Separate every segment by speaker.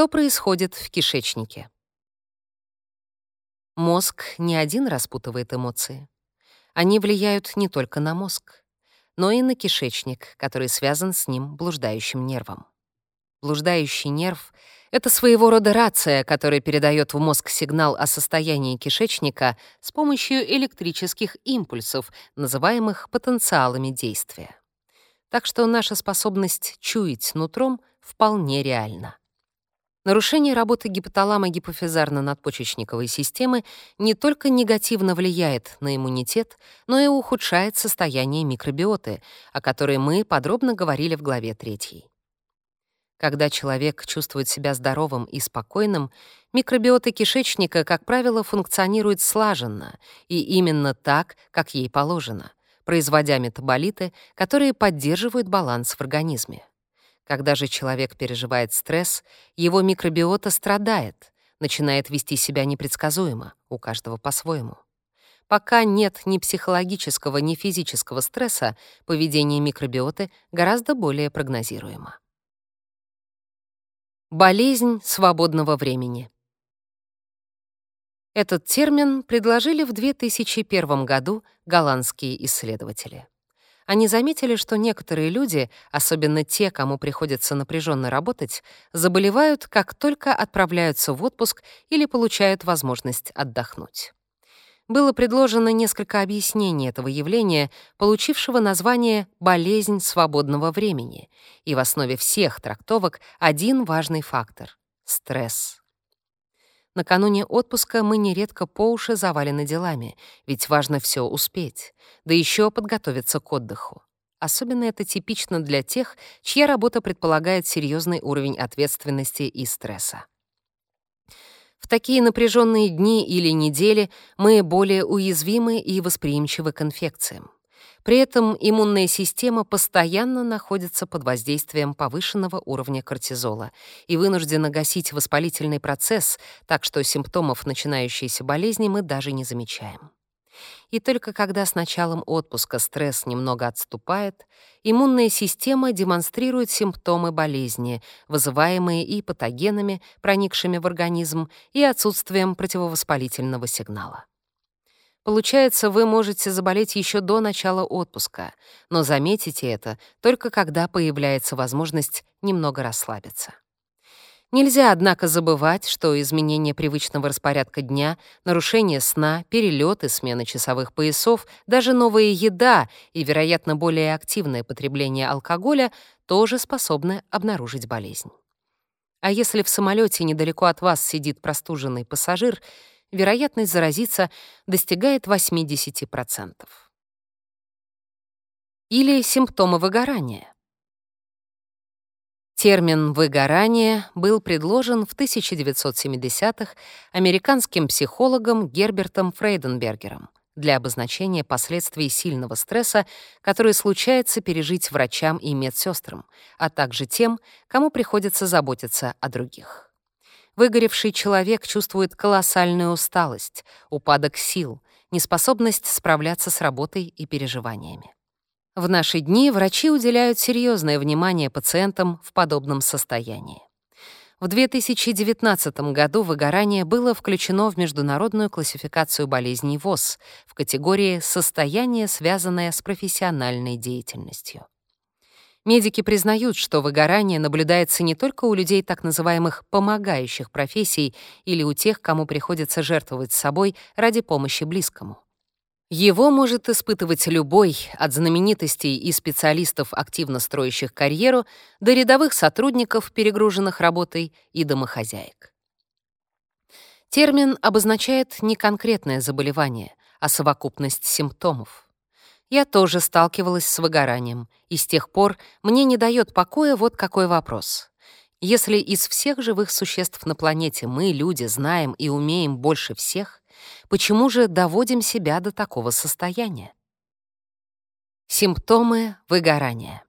Speaker 1: Что происходит в кишечнике? Мозг не один распутывает эмоции. Они влияют не только на мозг, но и на кишечник, который связан с ним блуждающим нервом. Блуждающий нерв — это своего рода рация, которая передает в мозг сигнал о состоянии кишечника с помощью электрических импульсов, называемых потенциалами действия. Так что наша способность чуять нутром вполне реальна. Нарушение работы гипоталамо-гипофизарно-надпочечниковой системы не только негативно влияет на иммунитет, но и ухудшает состояние микробиоты, о которой мы подробно говорили в главе 3. Когда человек чувствует себя здоровым и спокойным, микробиота кишечника, как правило, функционирует слаженно и именно так, как ей положено, производя метаболиты, которые поддерживают баланс в организме. Когда же человек переживает стресс, его микробиота страдает, начинает вести себя непредсказуемо, у каждого по-своему. Пока нет ни психологического, ни физического стресса, поведение микробиоты гораздо более прогнозируемо. Болезнь свободного времени. Этот термин предложили в 2001 году голландские исследователи. Они заметили, что некоторые люди, особенно те, кому приходится напряженно работать, заболевают, как только отправляются в отпуск или получают возможность отдохнуть. Было предложено несколько объяснений этого явления, получившего название «болезнь свободного времени», и в основе всех трактовок один важный фактор — стресс. Накануне отпуска мы нередко по уши завалены делами, ведь важно все успеть, да еще подготовиться к отдыху. Особенно это типично для тех, чья работа предполагает серьезный уровень ответственности и стресса. В такие напряженные дни или недели мы более уязвимы и восприимчивы к инфекциям. При этом иммунная система постоянно находится под воздействием повышенного уровня кортизола и вынуждена гасить воспалительный процесс, так что симптомов начинающейся болезни мы даже не замечаем. И только когда с началом отпуска стресс немного отступает, иммунная система демонстрирует симптомы болезни, вызываемые и патогенами, проникшими в организм, и отсутствием противовоспалительного сигнала. Получается, вы можете заболеть еще до начала отпуска, но заметите это только когда появляется возможность немного расслабиться. Нельзя, однако, забывать, что изменение привычного распорядка дня, нарушение сна, перелеты, смена часовых поясов, даже новая еда и, вероятно, более активное потребление алкоголя тоже способны обнаружить болезнь. А если в самолете недалеко от вас сидит простуженный пассажир, вероятность заразиться достигает 80%. Или симптомы выгорания. Термин «выгорание» был предложен в 1970-х американским психологом Гербертом Фрейденбергером для обозначения последствий сильного стресса, который случается пережить врачам и медсестрам, а также тем, кому приходится заботиться о других. Выгоревший человек чувствует колоссальную усталость, упадок сил, неспособность справляться с работой и переживаниями. В наши дни врачи уделяют серьезное внимание пациентам в подобном состоянии. В 2019 году выгорание было включено в международную классификацию болезней ВОЗ в категории «состояние, связанное с профессиональной деятельностью». Медики признают, что выгорание наблюдается не только у людей так называемых помогающих профессий или у тех, кому приходится жертвовать собой ради помощи близкому. Его может испытывать любой, от знаменитостей и специалистов, активно строящих карьеру, до рядовых сотрудников, перегруженных работой, и домохозяек. Термин обозначает не конкретное заболевание, а совокупность симптомов. Я тоже сталкивалась с выгоранием, и с тех пор мне не дает покоя вот какой вопрос. Если из всех живых существ на планете мы, люди, знаем и умеем больше всех, почему же доводим себя до такого состояния? Симптомы выгорания.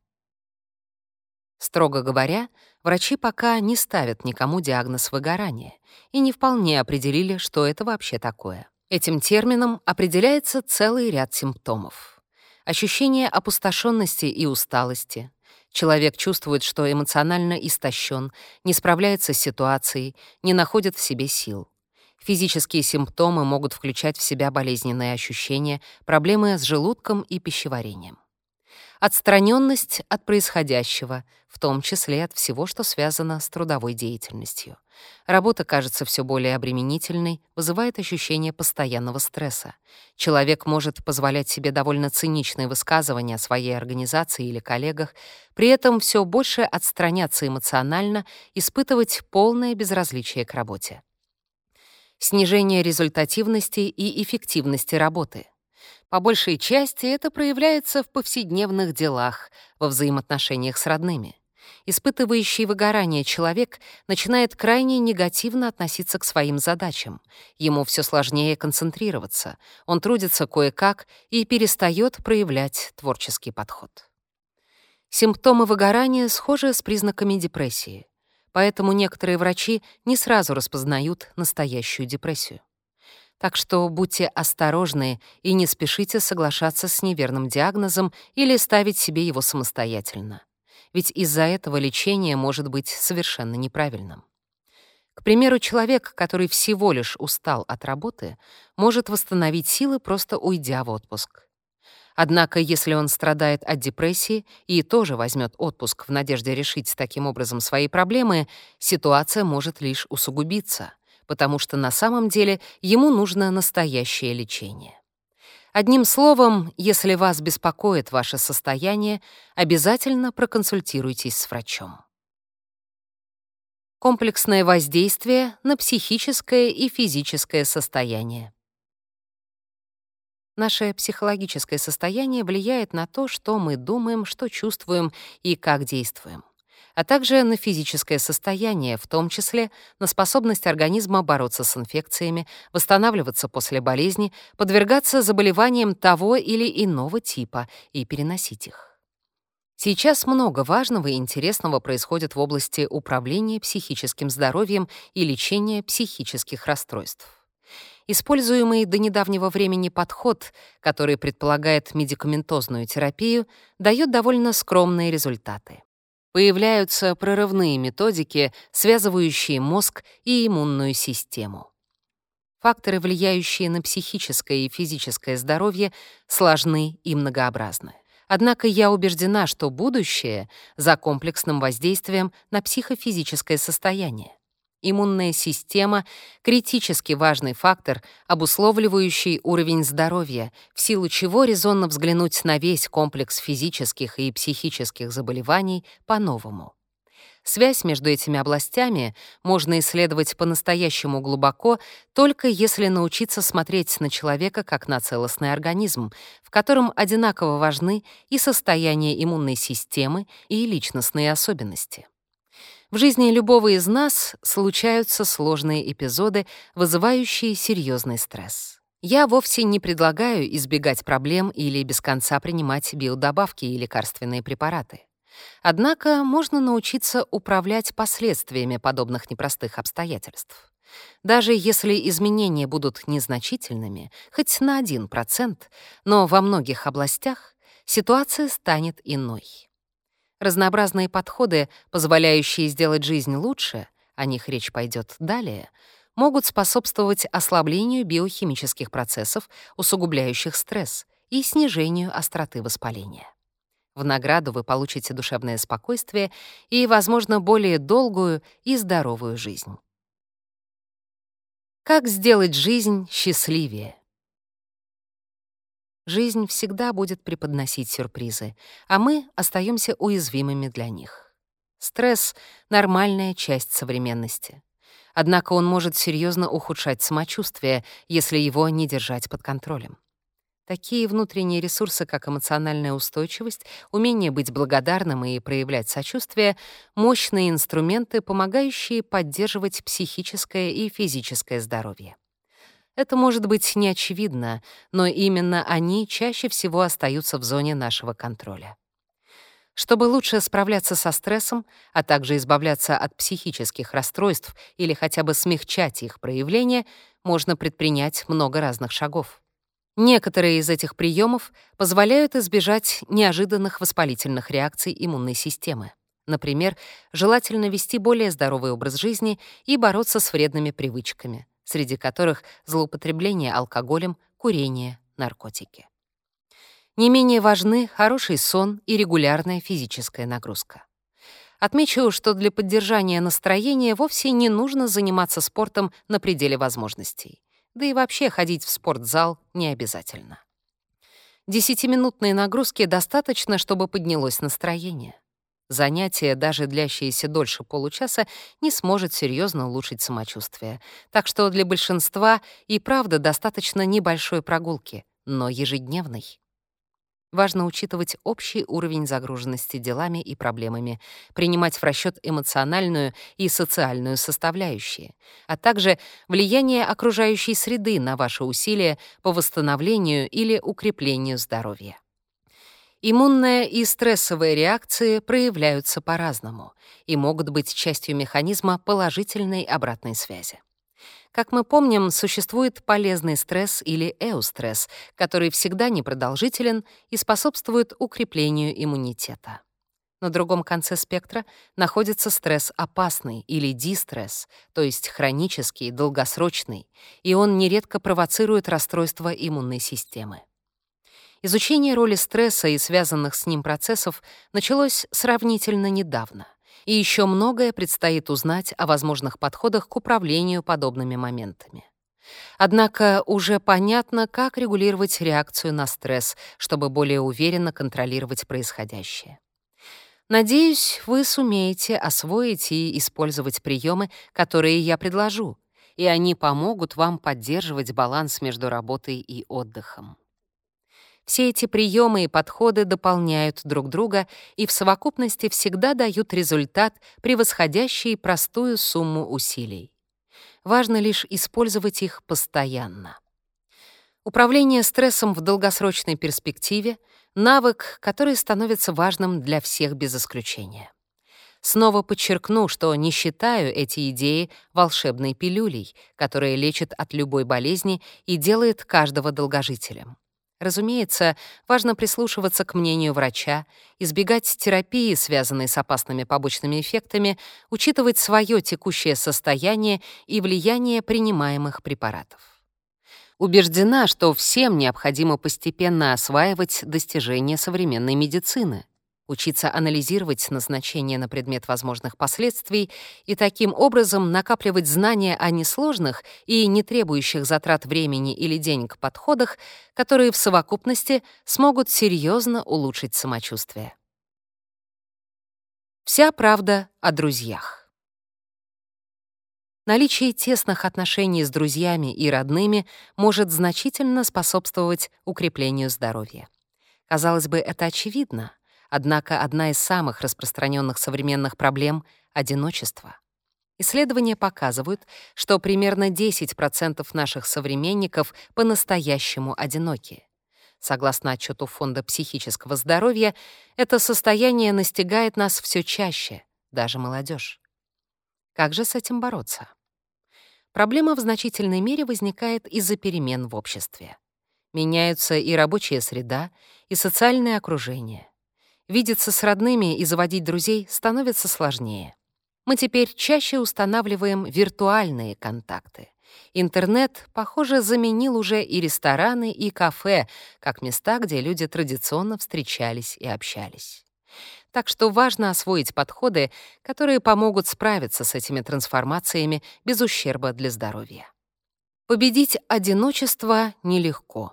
Speaker 1: Строго говоря, врачи пока не ставят никому диагноз выгорания и не вполне определили, что это вообще такое. Этим термином определяется целый ряд симптомов ощущение опустошенности и усталости, Человек чувствует, что эмоционально истощен, не справляется с ситуацией, не находит в себе сил. Физические симптомы могут включать в себя болезненные ощущения, проблемы с желудком и пищеварением. Отстраненность от происходящего, в том числе от всего, что связано с трудовой деятельностью. Работа кажется все более обременительной, вызывает ощущение постоянного стресса. Человек может позволять себе довольно циничные высказывания о своей организации или коллегах, при этом все больше отстраняться эмоционально, испытывать полное безразличие к работе. Снижение результативности и эффективности работы. По большей части это проявляется в повседневных делах, во взаимоотношениях с родными. Испытывающий выгорание человек начинает крайне негативно относиться к своим задачам. Ему все сложнее концентрироваться, он трудится кое-как и перестает проявлять творческий подход. Симптомы выгорания схожи с признаками депрессии, поэтому некоторые врачи не сразу распознают настоящую депрессию. Так что будьте осторожны и не спешите соглашаться с неверным диагнозом или ставить себе его самостоятельно. Ведь из-за этого лечение может быть совершенно неправильным. К примеру, человек, который всего лишь устал от работы, может восстановить силы, просто уйдя в отпуск. Однако, если он страдает от депрессии и тоже возьмет отпуск в надежде решить таким образом свои проблемы, ситуация может лишь усугубиться — потому что на самом деле ему нужно настоящее лечение. Одним словом, если вас беспокоит ваше состояние, обязательно проконсультируйтесь с врачом. Комплексное воздействие на психическое и физическое состояние. Наше психологическое состояние влияет на то, что мы думаем, что чувствуем и как действуем а также на физическое состояние, в том числе на способность организма бороться с инфекциями, восстанавливаться после болезни, подвергаться заболеваниям того или иного типа и переносить их. Сейчас много важного и интересного происходит в области управления психическим здоровьем и лечения психических расстройств. Используемый до недавнего времени подход, который предполагает медикаментозную терапию, дает довольно скромные результаты. Появляются прорывные методики, связывающие мозг и иммунную систему. Факторы, влияющие на психическое и физическое здоровье, сложны и многообразны. Однако я убеждена, что будущее за комплексным воздействием на психофизическое состояние. Иммунная система — критически важный фактор, обусловливающий уровень здоровья, в силу чего резонно взглянуть на весь комплекс физических и психических заболеваний по-новому. Связь между этими областями можно исследовать по-настоящему глубоко, только если научиться смотреть на человека как на целостный организм, в котором одинаково важны и состояние иммунной системы, и личностные особенности. В жизни любого из нас случаются сложные эпизоды, вызывающие серьезный стресс. Я вовсе не предлагаю избегать проблем или без конца принимать биодобавки и лекарственные препараты. Однако можно научиться управлять последствиями подобных непростых обстоятельств. Даже если изменения будут незначительными, хоть на 1%, но во многих областях ситуация станет иной. Разнообразные подходы, позволяющие сделать жизнь лучше, о них речь пойдет далее, могут способствовать ослаблению биохимических процессов, усугубляющих стресс, и снижению остроты воспаления. В награду вы получите душевное спокойствие и, возможно, более долгую и здоровую жизнь. Как сделать жизнь счастливее? Жизнь всегда будет преподносить сюрпризы, а мы остаемся уязвимыми для них. Стресс — нормальная часть современности. Однако он может серьезно ухудшать самочувствие, если его не держать под контролем. Такие внутренние ресурсы, как эмоциональная устойчивость, умение быть благодарным и проявлять сочувствие — мощные инструменты, помогающие поддерживать психическое и физическое здоровье. Это может быть неочевидно, но именно они чаще всего остаются в зоне нашего контроля. Чтобы лучше справляться со стрессом, а также избавляться от психических расстройств или хотя бы смягчать их проявление, можно предпринять много разных шагов. Некоторые из этих приемов позволяют избежать неожиданных воспалительных реакций иммунной системы. Например, желательно вести более здоровый образ жизни и бороться с вредными привычками, среди которых злоупотребление алкоголем, курение, наркотики. Не менее важны хороший сон и регулярная физическая нагрузка. Отмечу, что для поддержания настроения вовсе не нужно заниматься спортом на пределе возможностей. Да и вообще ходить в спортзал не обязательно. Десятиминутные нагрузки достаточно, чтобы поднялось настроение. Занятие, даже длящееся дольше получаса, не сможет серьезно улучшить самочувствие. Так что для большинства и правда достаточно небольшой прогулки, но ежедневной. Важно учитывать общий уровень загруженности делами и проблемами, принимать в расчет эмоциональную и социальную составляющие, а также влияние окружающей среды на ваши усилия по восстановлению или укреплению здоровья. Иммунная и стрессовые реакции проявляются по-разному и могут быть частью механизма положительной обратной связи. Как мы помним, существует полезный стресс или эустресс, который всегда непродолжителен и способствует укреплению иммунитета. На другом конце спектра находится стресс опасный или дистресс, то есть хронический, долгосрочный, и он нередко провоцирует расстройство иммунной системы. Изучение роли стресса и связанных с ним процессов началось сравнительно недавно — и еще многое предстоит узнать о возможных подходах к управлению подобными моментами. Однако уже понятно, как регулировать реакцию на стресс, чтобы более уверенно контролировать происходящее. Надеюсь, вы сумеете освоить и использовать приемы, которые я предложу, и они помогут вам поддерживать баланс между работой и отдыхом. Все эти приемы и подходы дополняют друг друга и в совокупности всегда дают результат, превосходящий простую сумму усилий. Важно лишь использовать их постоянно. Управление стрессом в долгосрочной перспективе — навык, который становится важным для всех без исключения. Снова подчеркну, что не считаю эти идеи волшебной пилюлей, которая лечит от любой болезни и делает каждого долгожителем. Разумеется, важно прислушиваться к мнению врача, избегать терапии, связанной с опасными побочными эффектами, учитывать свое текущее состояние и влияние принимаемых препаратов. Убеждена, что всем необходимо постепенно осваивать достижения современной медицины, учиться анализировать назначение на предмет возможных последствий и таким образом накапливать знания о несложных и не требующих затрат времени или денег подходах, которые в совокупности смогут серьезно улучшить самочувствие. Вся правда о друзьях. Наличие тесных отношений с друзьями и родными может значительно способствовать укреплению здоровья. Казалось бы, это очевидно, Однако одна из самых распространенных современных проблем — одиночество. Исследования показывают, что примерно 10% наших современников по-настоящему одиноки. Согласно отчету Фонда психического здоровья, это состояние настигает нас все чаще, даже молодежь. Как же с этим бороться? Проблема в значительной мере возникает из-за перемен в обществе. Меняются и рабочая среда, и социальное окружение. Видеться с родными и заводить друзей становится сложнее. Мы теперь чаще устанавливаем виртуальные контакты. Интернет, похоже, заменил уже и рестораны, и кафе, как места, где люди традиционно встречались и общались. Так что важно освоить подходы, которые помогут справиться с этими трансформациями без ущерба для здоровья. Победить одиночество нелегко.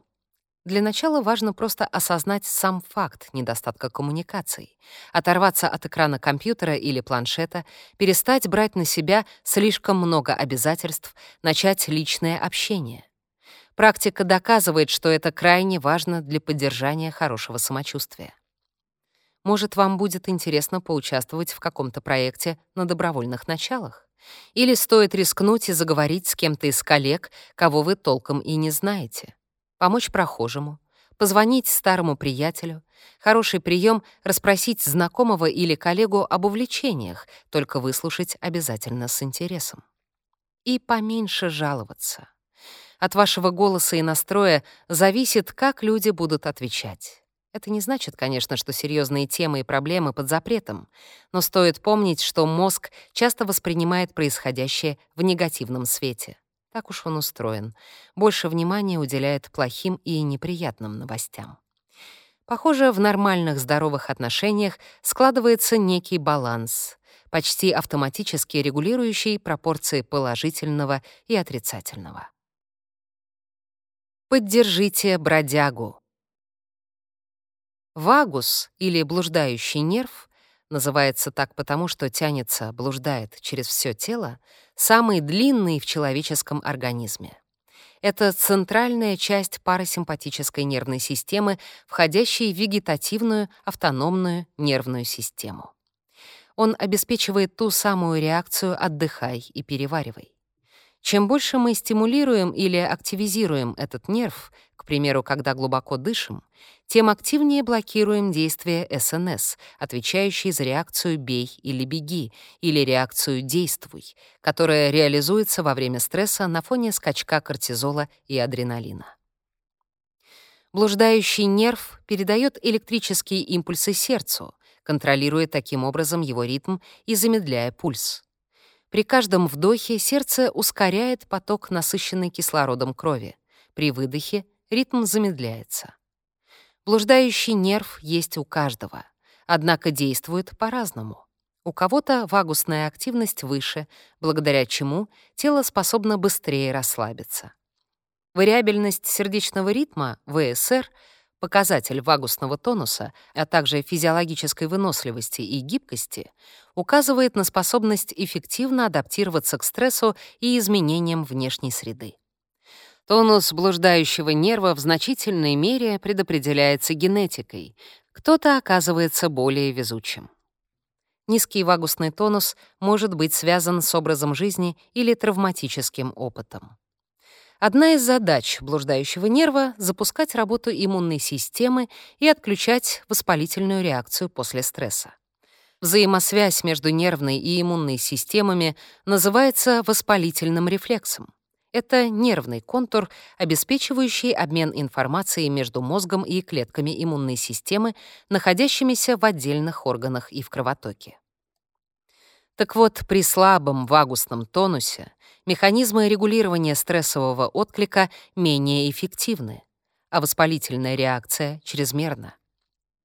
Speaker 1: Для начала важно просто осознать сам факт недостатка коммуникаций, оторваться от экрана компьютера или планшета, перестать брать на себя слишком много обязательств, начать личное общение. Практика доказывает, что это крайне важно для поддержания хорошего самочувствия. Может, вам будет интересно поучаствовать в каком-то проекте на добровольных началах? Или стоит рискнуть и заговорить с кем-то из коллег, кого вы толком и не знаете? Помочь прохожему, позвонить старому приятелю, хороший прием расспросить знакомого или коллегу об увлечениях, только выслушать обязательно с интересом. И поменьше жаловаться. От вашего голоса и настроя зависит, как люди будут отвечать. Это не значит, конечно, что серьезные темы и проблемы под запретом, но стоит помнить, что мозг часто воспринимает происходящее в негативном свете. Так уж он устроен. Больше внимания уделяет плохим и неприятным новостям. Похоже, в нормальных здоровых отношениях складывается некий баланс, почти автоматически регулирующий пропорции положительного и отрицательного. Поддержите бродягу. Вагус или блуждающий нерв называется так потому, что тянется, блуждает через все тело, самый длинный в человеческом организме. Это центральная часть парасимпатической нервной системы, входящей в вегетативную автономную нервную систему. Он обеспечивает ту самую реакцию «отдыхай и переваривай». Чем больше мы стимулируем или активизируем этот нерв, примеру, когда глубоко дышим, тем активнее блокируем действие СНС, отвечающей за реакцию «бей» или «беги», или реакцию «действуй», которая реализуется во время стресса на фоне скачка кортизола и адреналина. Блуждающий нерв передает электрические импульсы сердцу, контролируя таким образом его ритм и замедляя пульс. При каждом вдохе сердце ускоряет поток насыщенной кислородом крови. При выдохе ритм замедляется. Блуждающий нерв есть у каждого, однако действует по-разному. У кого-то вагусная активность выше, благодаря чему тело способно быстрее расслабиться. Вариабельность сердечного ритма, ВСР, показатель вагусного тонуса, а также физиологической выносливости и гибкости, указывает на способность эффективно адаптироваться к стрессу и изменениям внешней среды. Тонус блуждающего нерва в значительной мере предопределяется генетикой. Кто-то оказывается более везучим. Низкий вагусный тонус может быть связан с образом жизни или травматическим опытом. Одна из задач блуждающего нерва — запускать работу иммунной системы и отключать воспалительную реакцию после стресса. Взаимосвязь между нервной и иммунной системами называется воспалительным рефлексом. Это нервный контур, обеспечивающий обмен информацией между мозгом и клетками иммунной системы, находящимися в отдельных органах и в кровотоке. Так вот, при слабом вагусном тонусе механизмы регулирования стрессового отклика менее эффективны, а воспалительная реакция чрезмерна.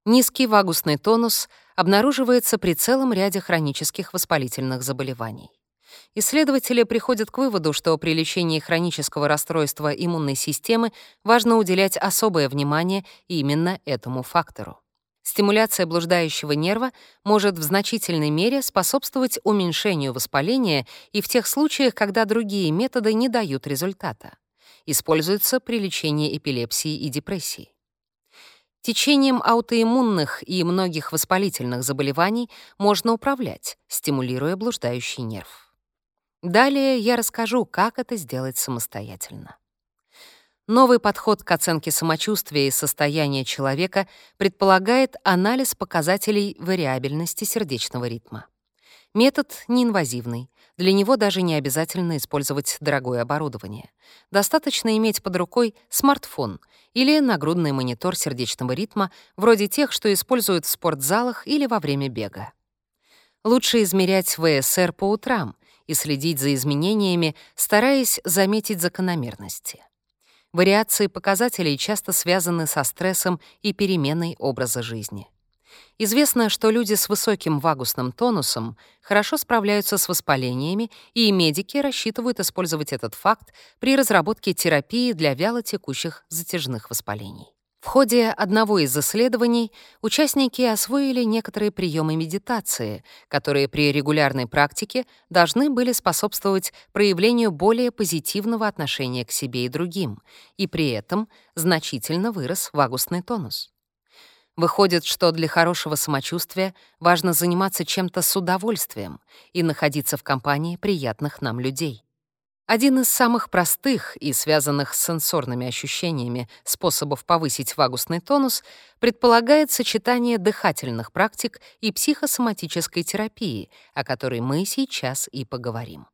Speaker 1: Низкий вагусный тонус обнаруживается при целом ряде хронических воспалительных заболеваний. Исследователи приходят к выводу, что при лечении хронического расстройства иммунной системы важно уделять особое внимание именно этому фактору. Стимуляция блуждающего нерва может в значительной мере способствовать уменьшению воспаления и в тех случаях, когда другие методы не дают результата. Используется при лечении эпилепсии и депрессии. Течением аутоиммунных и многих воспалительных заболеваний можно управлять, стимулируя блуждающий нерв. Далее я расскажу, как это сделать самостоятельно. Новый подход к оценке самочувствия и состояния человека предполагает анализ показателей вариабельности сердечного ритма. Метод неинвазивный. Для него даже не обязательно использовать дорогое оборудование. Достаточно иметь под рукой смартфон или нагрудный монитор сердечного ритма, вроде тех, что используют в спортзалах или во время бега. Лучше измерять ВСР по утрам, и следить за изменениями, стараясь заметить закономерности. Вариации показателей часто связаны со стрессом и переменой образа жизни. Известно, что люди с высоким вагусным тонусом хорошо справляются с воспалениями, и медики рассчитывают использовать этот факт при разработке терапии для вялотекущих затяжных воспалений. В ходе одного из исследований участники освоили некоторые приемы медитации, которые при регулярной практике должны были способствовать проявлению более позитивного отношения к себе и другим, и при этом значительно вырос вагусный тонус. Выходит, что для хорошего самочувствия важно заниматься чем-то с удовольствием и находиться в компании приятных нам людей. Один из самых простых и связанных с сенсорными ощущениями способов повысить вагусный тонус предполагает сочетание дыхательных практик и психосоматической терапии, о которой мы сейчас и поговорим.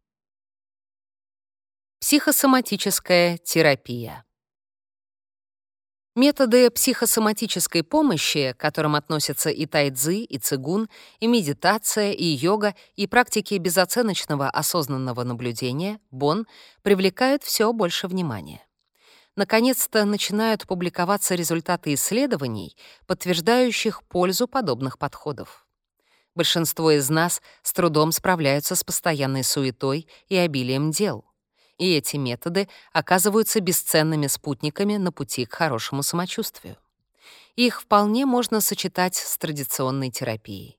Speaker 1: Психосоматическая терапия. Методы психосоматической помощи, к которым относятся и тайцзи, и цигун, и медитация, и йога, и практики безоценочного осознанного наблюдения, бон, привлекают все больше внимания. Наконец-то начинают публиковаться результаты исследований, подтверждающих пользу подобных подходов. Большинство из нас с трудом справляются с постоянной суетой и обилием дел и эти методы оказываются бесценными спутниками на пути к хорошему самочувствию. Их вполне можно сочетать с традиционной терапией.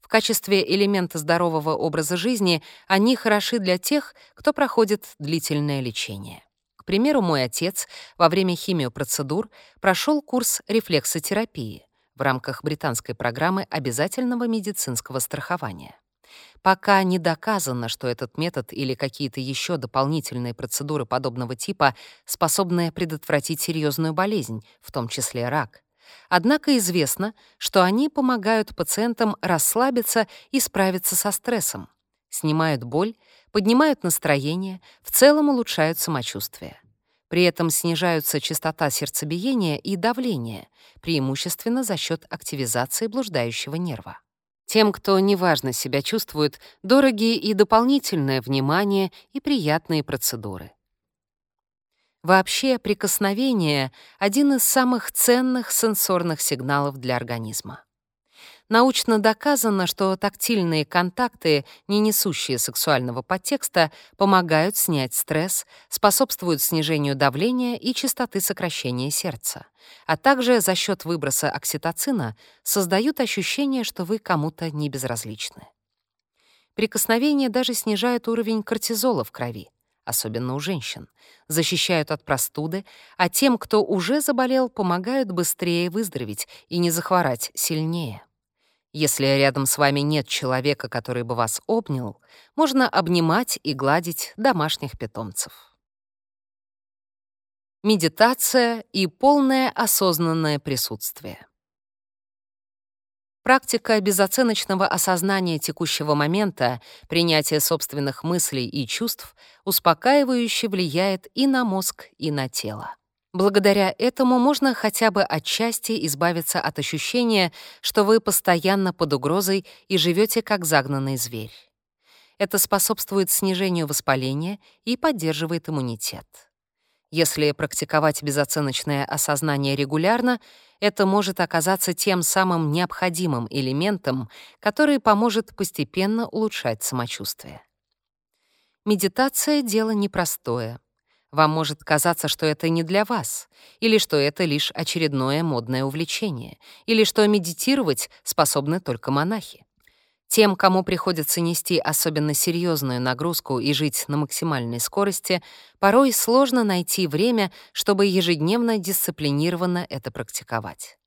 Speaker 1: В качестве элемента здорового образа жизни они хороши для тех, кто проходит длительное лечение. К примеру, мой отец во время химиопроцедур прошел курс рефлексотерапии в рамках британской программы обязательного медицинского страхования. Пока не доказано, что этот метод или какие-то еще дополнительные процедуры подобного типа способны предотвратить серьезную болезнь, в том числе рак. Однако известно, что они помогают пациентам расслабиться и справиться со стрессом, снимают боль, поднимают настроение, в целом улучшают самочувствие. При этом снижаются частота сердцебиения и давление, преимущественно за счет активизации блуждающего нерва. Тем, кто неважно себя чувствует, дорогие и дополнительное внимание и приятные процедуры. Вообще, прикосновение — один из самых ценных сенсорных сигналов для организма. Научно доказано, что тактильные контакты, не несущие сексуального подтекста, помогают снять стресс, способствуют снижению давления и частоты сокращения сердца, а также за счет выброса окситоцина создают ощущение, что вы кому-то не безразличны. Прикосновение даже снижает уровень кортизола в крови, особенно у женщин, защищают от простуды, а тем, кто уже заболел, помогают быстрее выздороветь и не захворать сильнее. Если рядом с вами нет человека, который бы вас обнял, можно обнимать и гладить домашних питомцев. Медитация и полное осознанное присутствие. Практика безоценочного осознания текущего момента, принятия собственных мыслей и чувств успокаивающе влияет и на мозг, и на тело. Благодаря этому можно хотя бы отчасти избавиться от ощущения, что вы постоянно под угрозой и живете как загнанный зверь. Это способствует снижению воспаления и поддерживает иммунитет. Если практиковать безоценочное осознание регулярно, это может оказаться тем самым необходимым элементом, который поможет постепенно улучшать самочувствие. Медитация — дело непростое. Вам может казаться, что это не для вас, или что это лишь очередное модное увлечение, или что медитировать способны только монахи. Тем, кому приходится нести особенно серьезную нагрузку и жить на максимальной скорости, порой сложно найти время, чтобы ежедневно дисциплинированно это практиковать.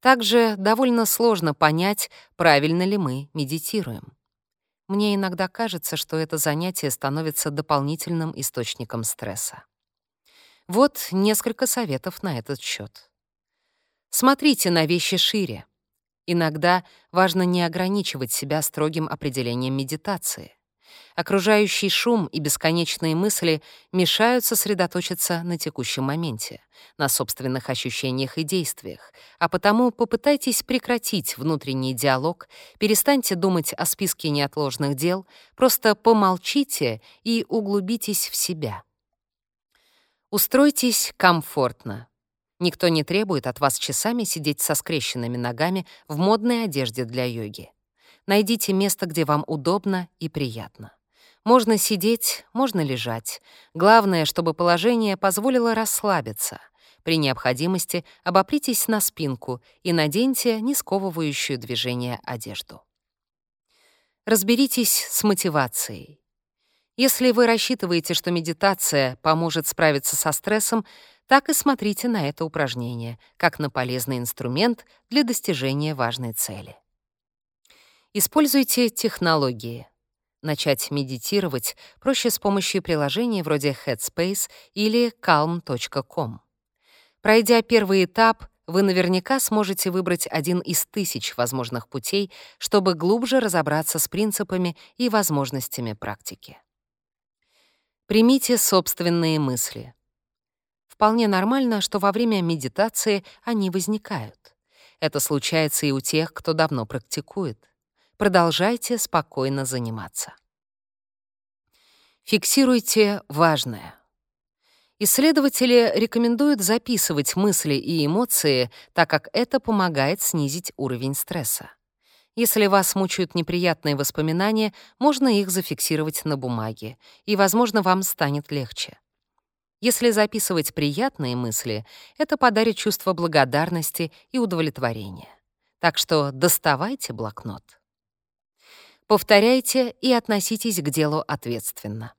Speaker 1: Также довольно сложно понять, правильно ли мы медитируем. Мне иногда кажется, что это занятие становится дополнительным источником стресса. Вот несколько советов на этот счет. Смотрите на вещи шире. Иногда важно не ограничивать себя строгим определением медитации. Окружающий шум и бесконечные мысли мешают сосредоточиться на текущем моменте, на собственных ощущениях и действиях, а потому попытайтесь прекратить внутренний диалог, перестаньте думать о списке неотложных дел, просто помолчите и углубитесь в себя. Устройтесь комфортно. Никто не требует от вас часами сидеть со скрещенными ногами в модной одежде для йоги. Найдите место, где вам удобно и приятно. Можно сидеть, можно лежать. Главное, чтобы положение позволило расслабиться. При необходимости обопритесь на спинку и наденьте не сковывающую движение одежду. Разберитесь с мотивацией. Если вы рассчитываете, что медитация поможет справиться со стрессом, так и смотрите на это упражнение, как на полезный инструмент для достижения важной цели. Используйте технологии. Начать медитировать проще с помощью приложений вроде Headspace или calm.com. Пройдя первый этап, вы наверняка сможете выбрать один из тысяч возможных путей, чтобы глубже разобраться с принципами и возможностями практики. Примите собственные мысли. Вполне нормально, что во время медитации они возникают. Это случается и у тех, кто давно практикует. Продолжайте спокойно заниматься. Фиксируйте важное. Исследователи рекомендуют записывать мысли и эмоции, так как это помогает снизить уровень стресса. Если вас мучают неприятные воспоминания, можно их зафиксировать на бумаге, и, возможно, вам станет легче. Если записывать приятные мысли, это подарит чувство благодарности и удовлетворения. Так что доставайте блокнот. Повторяйте и относитесь к делу ответственно.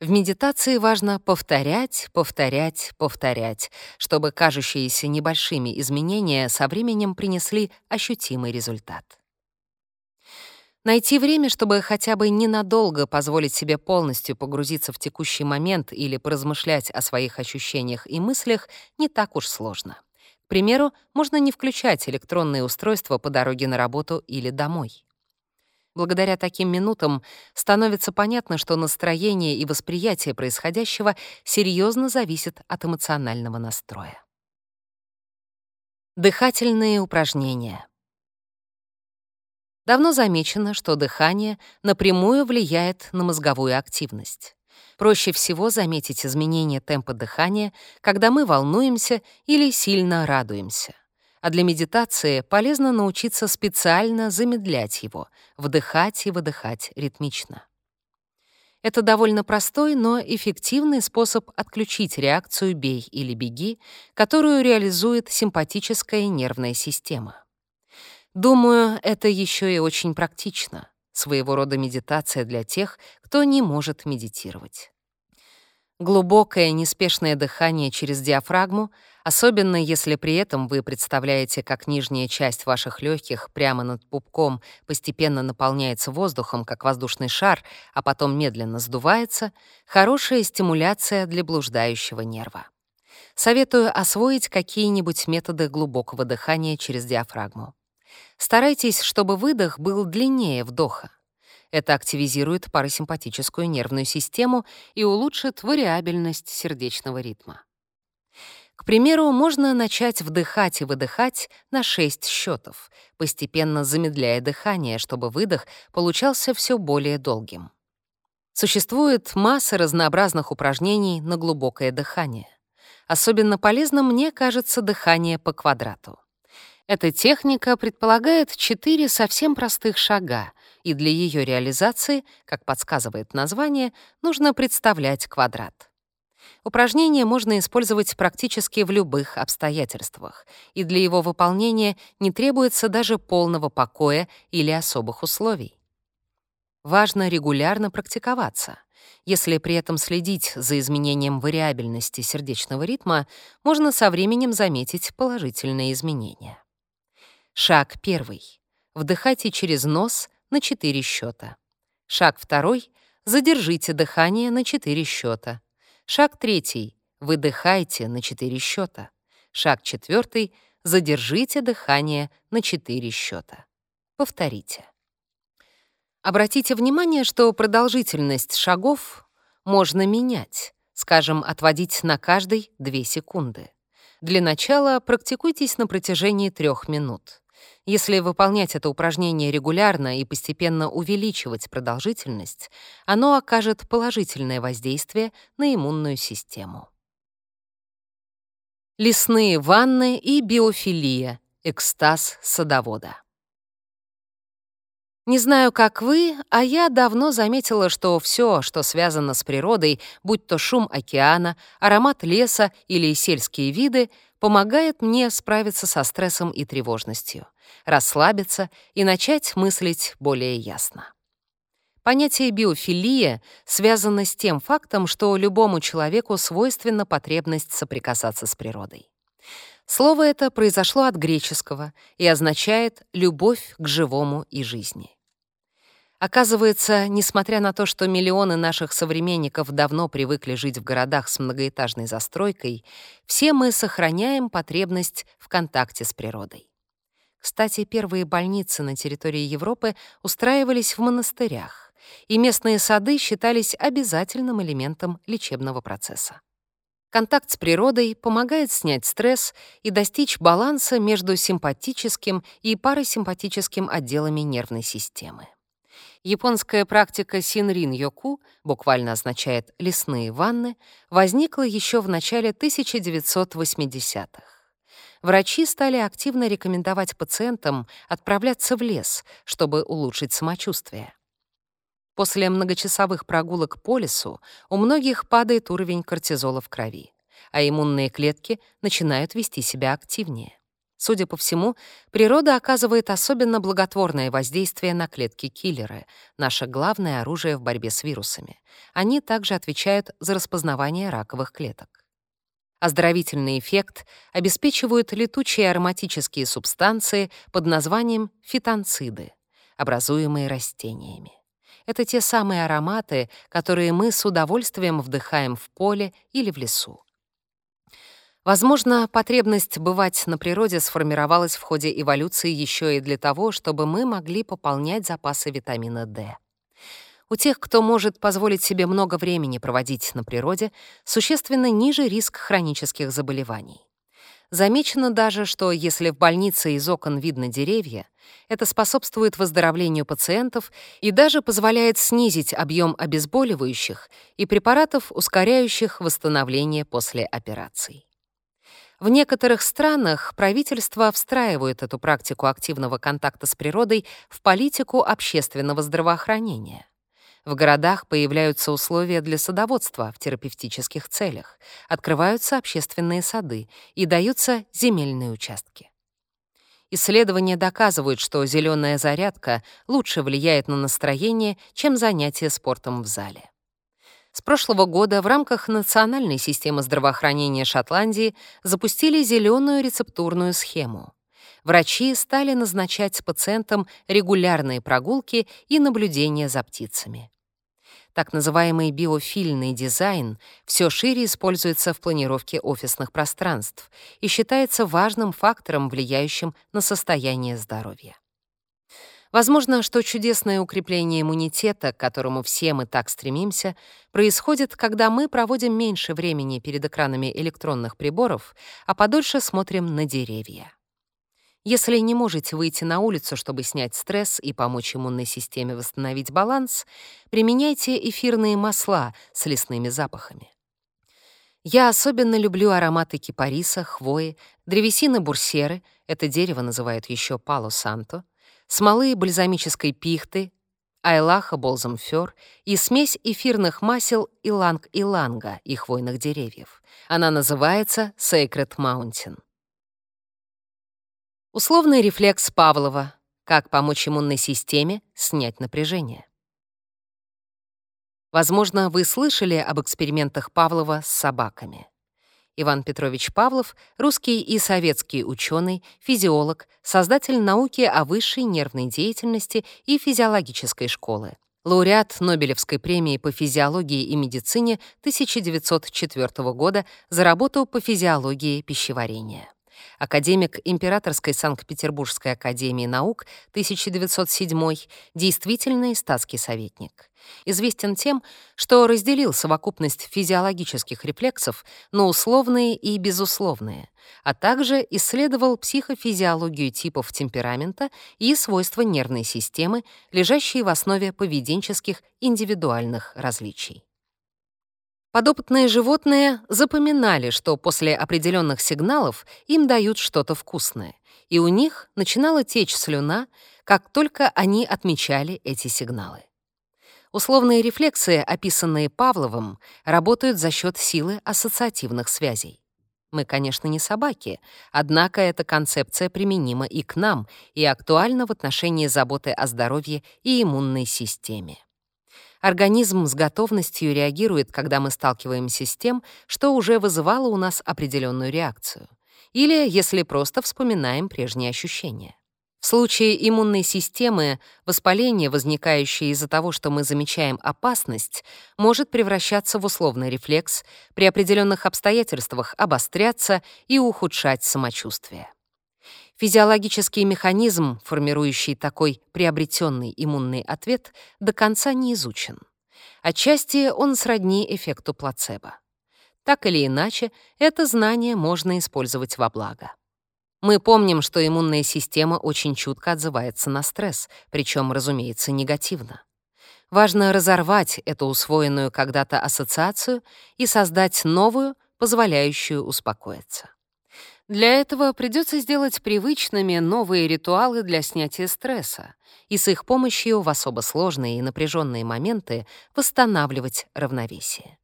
Speaker 1: В медитации важно повторять, повторять, повторять, чтобы кажущиеся небольшими изменения со временем принесли ощутимый результат. Найти время, чтобы хотя бы ненадолго позволить себе полностью погрузиться в текущий момент или поразмышлять о своих ощущениях и мыслях, не так уж сложно. К примеру, можно не включать электронные устройства по дороге на работу или домой. Благодаря таким минутам становится понятно, что настроение и восприятие происходящего серьезно зависят от эмоционального настроя. Дыхательные упражнения. Давно замечено, что дыхание напрямую влияет на мозговую активность. Проще всего заметить изменение темпа дыхания, когда мы волнуемся или сильно радуемся а для медитации полезно научиться специально замедлять его, вдыхать и выдыхать ритмично. Это довольно простой, но эффективный способ отключить реакцию «бей или беги», которую реализует симпатическая нервная система. Думаю, это еще и очень практично, своего рода медитация для тех, кто не может медитировать. Глубокое, неспешное дыхание через диафрагму особенно если при этом вы представляете, как нижняя часть ваших легких прямо над пупком постепенно наполняется воздухом, как воздушный шар, а потом медленно сдувается, хорошая стимуляция для блуждающего нерва. Советую освоить какие-нибудь методы глубокого дыхания через диафрагму. Старайтесь, чтобы выдох был длиннее вдоха. Это активизирует парасимпатическую нервную систему и улучшит вариабельность сердечного ритма. К примеру, можно начать вдыхать и выдыхать на 6 счетов, постепенно замедляя дыхание, чтобы выдох получался все более долгим. Существует масса разнообразных упражнений на глубокое дыхание. Особенно полезным мне кажется дыхание по квадрату. Эта техника предполагает четыре совсем простых шага, и для ее реализации, как подсказывает название, нужно представлять квадрат. Упражнение можно использовать практически в любых обстоятельствах, и для его выполнения не требуется даже полного покоя или особых условий. Важно регулярно практиковаться. Если при этом следить за изменением вариабельности сердечного ритма, можно со временем заметить положительные изменения. Шаг первый. Вдыхайте через нос на 4 счета. Шаг второй. Задержите дыхание на 4 счета. Шаг третий. Выдыхайте на 4 счета. Шаг четвертый. Задержите дыхание на 4 счета. Повторите. Обратите внимание, что продолжительность шагов можно менять, скажем, отводить на каждый 2 секунды. Для начала практикуйтесь на протяжении 3 минут. Если выполнять это упражнение регулярно и постепенно увеличивать продолжительность, оно окажет положительное воздействие на иммунную систему. Лесные ванны и биофилия. Экстаз садовода. Не знаю, как вы, а я давно заметила, что все, что связано с природой, будь то шум океана, аромат леса или сельские виды, помогает мне справиться со стрессом и тревожностью, расслабиться и начать мыслить более ясно. Понятие биофилия связано с тем фактом, что любому человеку свойственна потребность соприкасаться с природой. Слово это произошло от греческого и означает «любовь к живому и жизни». Оказывается, несмотря на то, что миллионы наших современников давно привыкли жить в городах с многоэтажной застройкой, все мы сохраняем потребность в контакте с природой. Кстати, первые больницы на территории Европы устраивались в монастырях, и местные сады считались обязательным элементом лечебного процесса. Контакт с природой помогает снять стресс и достичь баланса между симпатическим и парасимпатическим отделами нервной системы. Японская практика синрин-йоку, буквально означает «лесные ванны», возникла еще в начале 1980-х. Врачи стали активно рекомендовать пациентам отправляться в лес, чтобы улучшить самочувствие. После многочасовых прогулок по лесу у многих падает уровень кортизола в крови, а иммунные клетки начинают вести себя активнее. Судя по всему, природа оказывает особенно благотворное воздействие на клетки-киллеры, наше главное оружие в борьбе с вирусами. Они также отвечают за распознавание раковых клеток. Оздоровительный эффект обеспечивают летучие ароматические субстанции под названием фитонциды, образуемые растениями. Это те самые ароматы, которые мы с удовольствием вдыхаем в поле или в лесу. Возможно, потребность бывать на природе сформировалась в ходе эволюции еще и для того, чтобы мы могли пополнять запасы витамина D. У тех, кто может позволить себе много времени проводить на природе, существенно ниже риск хронических заболеваний. Замечено даже, что если в больнице из окон видно деревья, это способствует выздоровлению пациентов и даже позволяет снизить объем обезболивающих и препаратов, ускоряющих восстановление после операций. В некоторых странах правительства встраивают эту практику активного контакта с природой в политику общественного здравоохранения. В городах появляются условия для садоводства в терапевтических целях, открываются общественные сады и даются земельные участки. Исследования доказывают, что зеленая зарядка лучше влияет на настроение, чем занятие спортом в зале. С прошлого года в рамках национальной системы здравоохранения Шотландии запустили зеленую рецептурную схему. Врачи стали назначать пациентам регулярные прогулки и наблюдения за птицами. Так называемый биофильный дизайн все шире используется в планировке офисных пространств и считается важным фактором, влияющим на состояние здоровья. Возможно, что чудесное укрепление иммунитета, к которому все мы так стремимся, происходит, когда мы проводим меньше времени перед экранами электронных приборов, а подольше смотрим на деревья. Если не можете выйти на улицу, чтобы снять стресс и помочь иммунной системе восстановить баланс, применяйте эфирные масла с лесными запахами. Я особенно люблю ароматы кипариса, хвои, древесины бурсеры, это дерево называют еще пало-санто, смолы бальзамической пихты, айлаха болзамфёр и смесь эфирных масел иланг-иланга и хвойных деревьев. Она называется Sacred Mountain. Условный рефлекс Павлова. Как помочь иммунной системе снять напряжение. Возможно, вы слышали об экспериментах Павлова с собаками. Иван Петрович Павлов — русский и советский ученый, физиолог, создатель науки о высшей нервной деятельности и физиологической школы. Лауреат Нобелевской премии по физиологии и медицине 1904 года за работу по физиологии пищеварения академик Императорской Санкт-Петербургской академии наук 1907, действительный статский советник. Известен тем, что разделил совокупность физиологических рефлексов на условные и безусловные, а также исследовал психофизиологию типов темперамента и свойства нервной системы, лежащие в основе поведенческих индивидуальных различий. Подопытные животные запоминали, что после определенных сигналов им дают что-то вкусное, и у них начинала течь слюна, как только они отмечали эти сигналы. Условные рефлексы, описанные Павловым, работают за счет силы ассоциативных связей. Мы, конечно, не собаки, однако эта концепция применима и к нам и актуальна в отношении заботы о здоровье и иммунной системе. Организм с готовностью реагирует, когда мы сталкиваемся с тем, что уже вызывало у нас определенную реакцию. Или если просто вспоминаем прежние ощущения. В случае иммунной системы воспаление, возникающее из-за того, что мы замечаем опасность, может превращаться в условный рефлекс, при определенных обстоятельствах обостряться и ухудшать самочувствие. Физиологический механизм, формирующий такой приобретенный иммунный ответ, до конца не изучен. Отчасти он сродни эффекту плацебо. Так или иначе, это знание можно использовать во благо. Мы помним, что иммунная система очень чутко отзывается на стресс, причем, разумеется, негативно. Важно разорвать эту усвоенную когда-то ассоциацию и создать новую, позволяющую успокоиться. Для этого придется сделать привычными новые ритуалы для снятия стресса и с их помощью в особо сложные и напряженные моменты восстанавливать равновесие.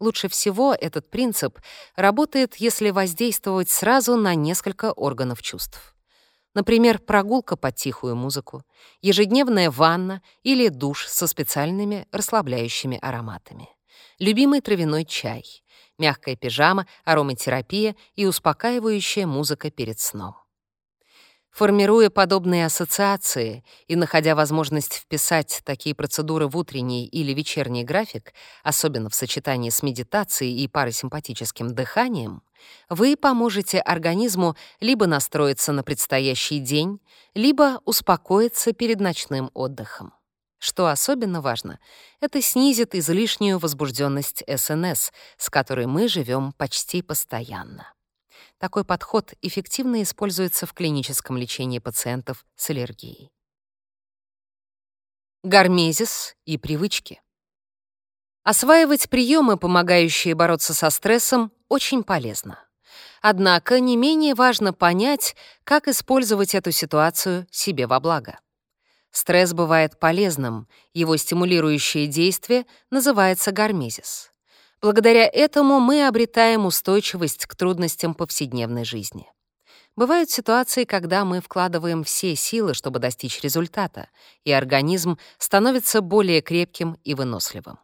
Speaker 1: Лучше всего этот принцип работает, если воздействовать сразу на несколько органов чувств. Например, прогулка под тихую музыку, ежедневная ванна или душ со специальными расслабляющими ароматами, любимый травяной чай, мягкая пижама, ароматерапия и успокаивающая музыка перед сном. Формируя подобные ассоциации и находя возможность вписать такие процедуры в утренний или вечерний график, особенно в сочетании с медитацией и парасимпатическим дыханием, вы поможете организму либо настроиться на предстоящий день, либо успокоиться перед ночным отдыхом. Что особенно важно, это снизит излишнюю возбужденность СНС, с которой мы живем почти постоянно. Такой подход эффективно используется в клиническом лечении пациентов с аллергией. Гармезис и привычки. Осваивать приемы, помогающие бороться со стрессом, очень полезно. Однако не менее важно понять, как использовать эту ситуацию себе во благо. Стресс бывает полезным, его стимулирующее действие называется гармезис. Благодаря этому мы обретаем устойчивость к трудностям повседневной жизни. Бывают ситуации, когда мы вкладываем все силы, чтобы достичь результата, и организм становится более крепким и выносливым.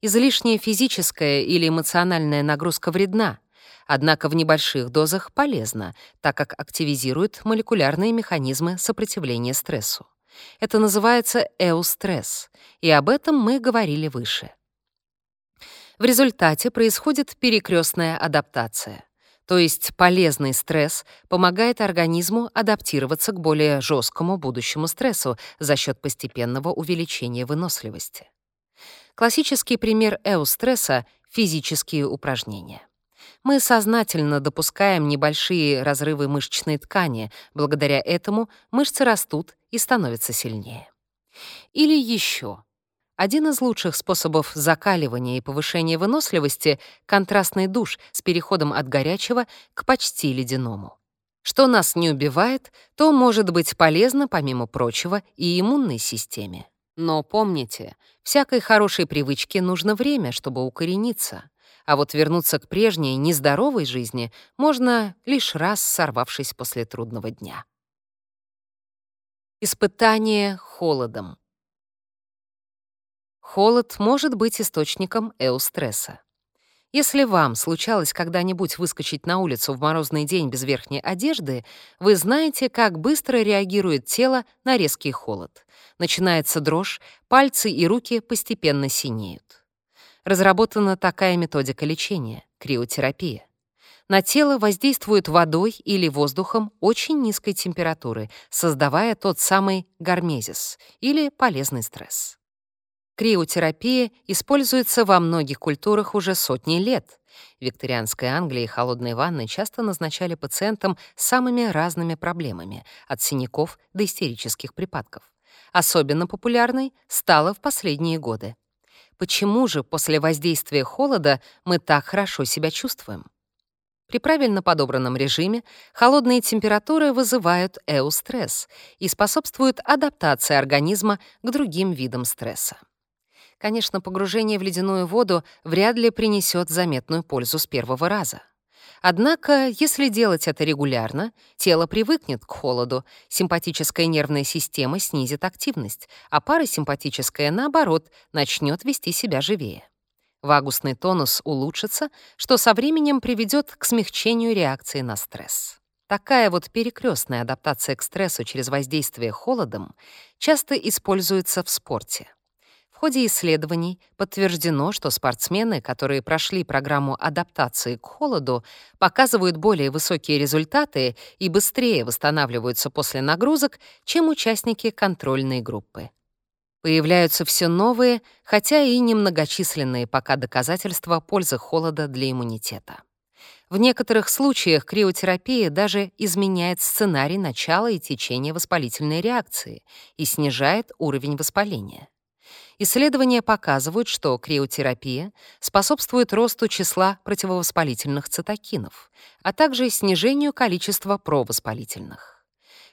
Speaker 1: Излишняя физическая или эмоциональная нагрузка вредна, однако в небольших дозах полезна, так как активизирует молекулярные механизмы сопротивления стрессу. Это называется эустресс, и об этом мы говорили выше. В результате происходит перекрестная адаптация. То есть полезный стресс помогает организму адаптироваться к более жесткому будущему стрессу за счет постепенного увеличения выносливости. Классический пример эустресса — физические упражнения. Мы сознательно допускаем небольшие разрывы мышечной ткани, благодаря этому мышцы растут и становятся сильнее. Или еще один из лучших способов закаливания и повышения выносливости — контрастный душ с переходом от горячего к почти ледяному. Что нас не убивает, то может быть полезно, помимо прочего, и иммунной системе. Но помните, всякой хорошей привычке нужно время, чтобы укорениться. А вот вернуться к прежней, нездоровой жизни можно лишь раз, сорвавшись после трудного дня. Испытание холодом. Холод может быть источником эустресса. Если вам случалось когда-нибудь выскочить на улицу в морозный день без верхней одежды, вы знаете, как быстро реагирует тело на резкий холод. Начинается дрожь, пальцы и руки постепенно синеют. Разработана такая методика лечения — криотерапия. На тело воздействуют водой или воздухом очень низкой температуры, создавая тот самый гармезис или полезный стресс. Криотерапия используется во многих культурах уже сотни лет. В викторианской Англии холодные ванны часто назначали пациентам самыми разными проблемами, от синяков до истерических припадков. Особенно популярной стала в последние годы. Почему же после воздействия холода мы так хорошо себя чувствуем? При правильно подобранном режиме холодные температуры вызывают эустресс и способствуют адаптации организма к другим видам стресса. Конечно, погружение в ледяную воду вряд ли принесет заметную пользу с первого раза. Однако, если делать это регулярно, тело привыкнет к холоду, симпатическая нервная система снизит активность, а парасимпатическая, наоборот, начнет вести себя живее. Вагусный тонус улучшится, что со временем приведет к смягчению реакции на стресс. Такая вот перекрестная адаптация к стрессу через воздействие холодом часто используется в спорте ходе исследований подтверждено, что спортсмены, которые прошли программу адаптации к холоду, показывают более высокие результаты и быстрее восстанавливаются после нагрузок, чем участники контрольной группы. Появляются все новые, хотя и немногочисленные пока доказательства пользы холода для иммунитета. В некоторых случаях криотерапия даже изменяет сценарий начала и течения воспалительной реакции и снижает уровень воспаления. Исследования показывают, что криотерапия способствует росту числа противовоспалительных цитокинов, а также снижению количества провоспалительных.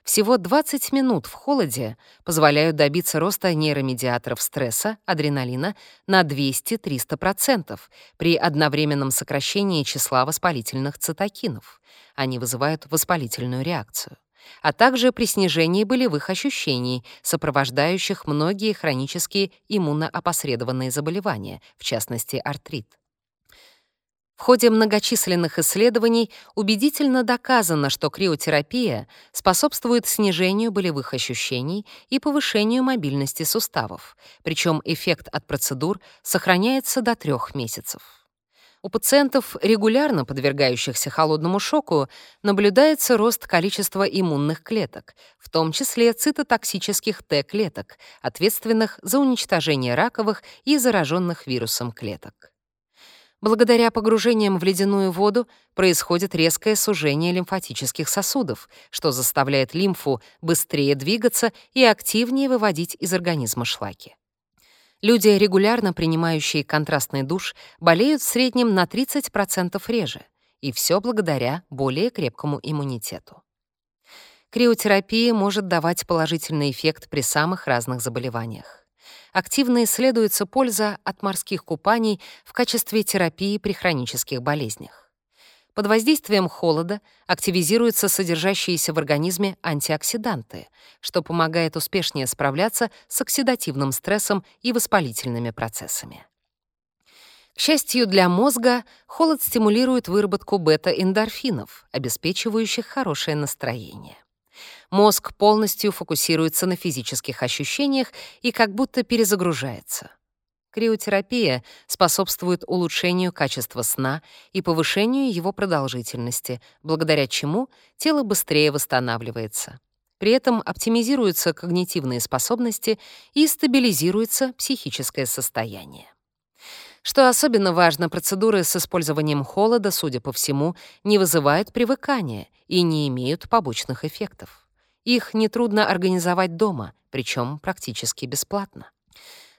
Speaker 1: Всего 20 минут в холоде позволяют добиться роста нейромедиаторов стресса, адреналина, на 200-300% при одновременном сокращении числа воспалительных цитокинов. Они вызывают воспалительную реакцию а также при снижении болевых ощущений, сопровождающих многие хронические иммуноопосредованные заболевания, в частности артрит. В ходе многочисленных исследований убедительно доказано, что криотерапия способствует снижению болевых ощущений и повышению мобильности суставов, причем эффект от процедур сохраняется до трех месяцев. У пациентов, регулярно подвергающихся холодному шоку, наблюдается рост количества иммунных клеток, в том числе цитотоксических Т-клеток, ответственных за уничтожение раковых и зараженных вирусом клеток. Благодаря погружениям в ледяную воду происходит резкое сужение лимфатических сосудов, что заставляет лимфу быстрее двигаться и активнее выводить из организма шлаки. Люди, регулярно принимающие контрастный душ, болеют в среднем на 30% реже, и все благодаря более крепкому иммунитету. Криотерапия может давать положительный эффект при самых разных заболеваниях. Активно исследуется польза от морских купаний в качестве терапии при хронических болезнях. Под воздействием холода активизируются содержащиеся в организме антиоксиданты, что помогает успешнее справляться с оксидативным стрессом и воспалительными процессами. К счастью для мозга, холод стимулирует выработку бета-эндорфинов, обеспечивающих хорошее настроение. Мозг полностью фокусируется на физических ощущениях и как будто перезагружается — Криотерапия способствует улучшению качества сна и повышению его продолжительности, благодаря чему тело быстрее восстанавливается. При этом оптимизируются когнитивные способности и стабилизируется психическое состояние. Что особенно важно, процедуры с использованием холода, судя по всему, не вызывают привыкания и не имеют побочных эффектов. Их нетрудно организовать дома, причем практически бесплатно.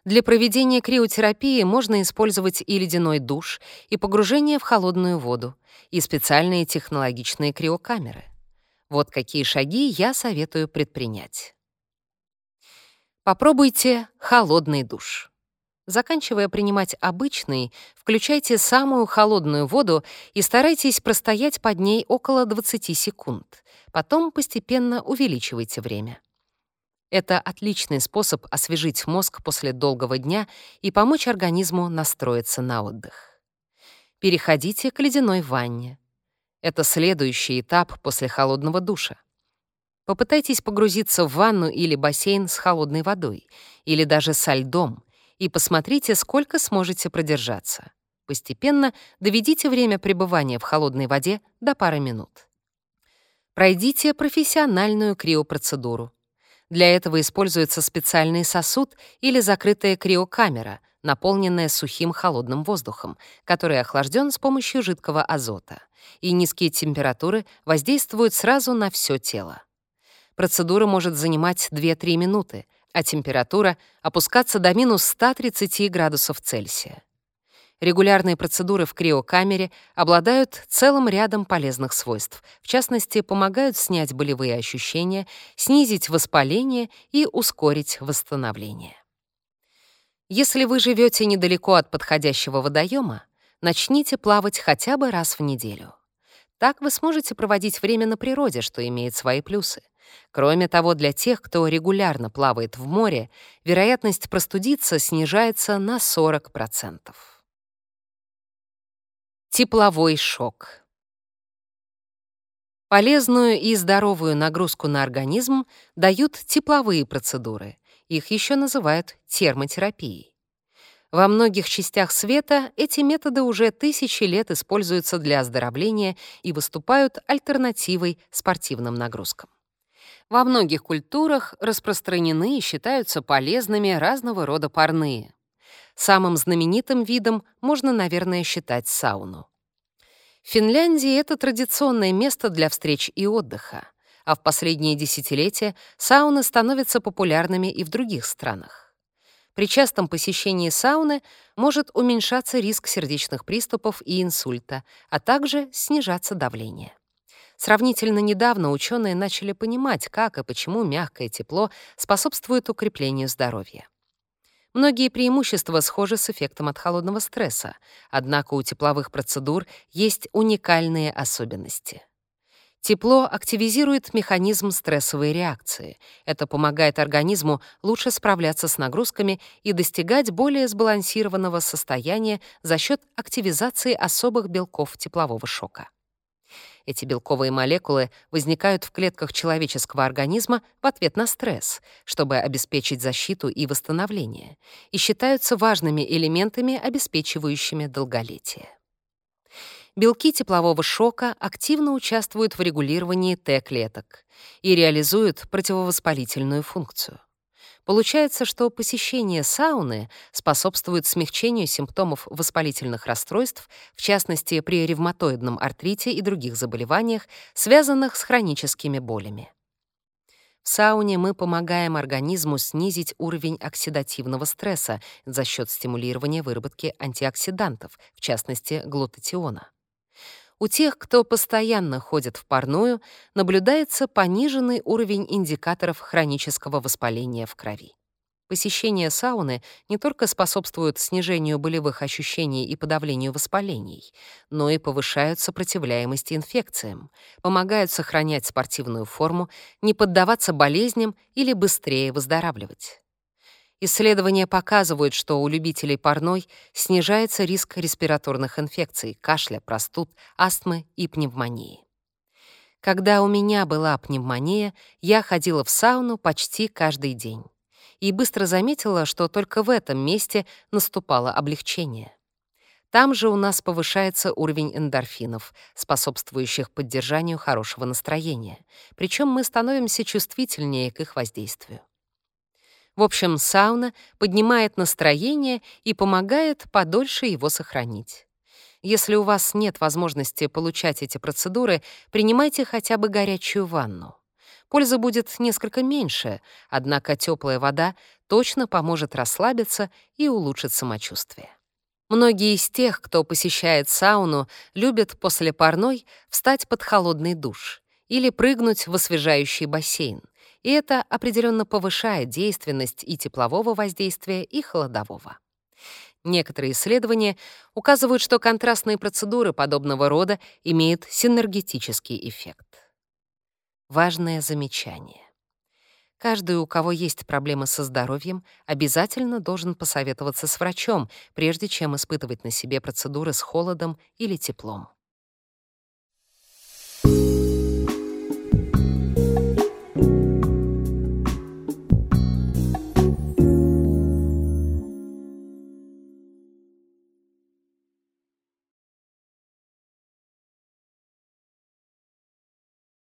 Speaker 1: Для проведения криотерапии можно использовать и ледяной душ, и погружение в холодную воду, и специальные технологичные криокамеры. Вот какие шаги я советую предпринять. Попробуйте холодный душ. Заканчивая принимать обычный, включайте самую холодную воду и старайтесь простоять под ней около 20 секунд. Потом постепенно увеличивайте время. Это отличный способ освежить мозг после долгого дня и помочь организму настроиться на отдых. Переходите к ледяной ванне. Это следующий этап после холодного душа. Попытайтесь погрузиться в ванну или бассейн с холодной водой, или даже со льдом, и посмотрите, сколько сможете продержаться. Постепенно доведите время пребывания в холодной воде до пары минут. Пройдите профессиональную криопроцедуру. Для этого используется специальный сосуд или закрытая криокамера, наполненная сухим холодным воздухом, который охлажден с помощью жидкого азота. И низкие температуры воздействуют сразу на все тело. Процедура может занимать 2-3 минуты, а температура опускаться до минус 130 градусов Цельсия. Регулярные процедуры в криокамере обладают целым рядом полезных свойств. В частности, помогают снять болевые ощущения, снизить воспаление и ускорить восстановление. Если вы живете недалеко от подходящего водоема, начните плавать хотя бы раз в неделю. Так вы сможете проводить время на природе, что имеет свои плюсы. Кроме того, для тех, кто регулярно плавает в море, вероятность простудиться снижается на 40%. Тепловой шок. Полезную и здоровую нагрузку на организм дают тепловые процедуры. Их еще называют термотерапией. Во многих частях света эти методы уже тысячи лет используются для оздоровления и выступают альтернативой спортивным нагрузкам. Во многих культурах распространены и считаются полезными разного рода парные. Самым знаменитым видом можно, наверное, считать сауну. В Финляндии это традиционное место для встреч и отдыха, а в последние десятилетия сауны становятся популярными и в других странах. При частом посещении сауны может уменьшаться риск сердечных приступов и инсульта, а также снижаться давление. Сравнительно недавно ученые начали понимать, как и почему мягкое тепло способствует укреплению здоровья. Многие преимущества схожи с эффектом от холодного стресса, однако у тепловых процедур есть уникальные особенности. Тепло активизирует механизм стрессовой реакции. Это помогает организму лучше справляться с нагрузками и достигать более сбалансированного состояния за счет активизации особых белков теплового шока. Эти белковые молекулы возникают в клетках человеческого организма в ответ на стресс, чтобы обеспечить защиту и восстановление, и считаются важными элементами, обеспечивающими долголетие. Белки теплового шока активно участвуют в регулировании Т-клеток и реализуют противовоспалительную функцию. Получается, что посещение сауны способствует смягчению симптомов воспалительных расстройств, в частности, при ревматоидном артрите и других заболеваниях, связанных с хроническими болями. В сауне мы помогаем организму снизить уровень оксидативного стресса за счет стимулирования выработки антиоксидантов, в частности, глутатиона. У тех, кто постоянно ходит в парную, наблюдается пониженный уровень индикаторов хронического воспаления в крови. Посещение сауны не только способствует снижению болевых ощущений и подавлению воспалений, но и повышают сопротивляемость инфекциям, помогают сохранять спортивную форму, не поддаваться болезням или быстрее выздоравливать. Исследования показывают, что у любителей парной снижается риск респираторных инфекций, кашля, простуд, астмы и пневмонии. Когда у меня была пневмония, я ходила в сауну почти каждый день и быстро заметила, что только в этом месте наступало облегчение. Там же у нас повышается уровень эндорфинов, способствующих поддержанию хорошего настроения, причем мы становимся чувствительнее к их воздействию. В общем, сауна поднимает настроение и помогает подольше его сохранить. Если у вас нет возможности получать эти процедуры, принимайте хотя бы горячую ванну. Польза будет несколько меньше, однако теплая вода точно поможет расслабиться и улучшить самочувствие. Многие из тех, кто посещает сауну, любят после парной встать под холодный душ или прыгнуть в освежающий бассейн, и это определенно повышает действенность и теплового воздействия, и холодового. Некоторые исследования указывают, что контрастные процедуры подобного рода имеют синергетический эффект. Важное замечание. Каждый, у кого есть проблемы со здоровьем, обязательно должен посоветоваться с врачом, прежде чем испытывать на себе процедуры с холодом или теплом.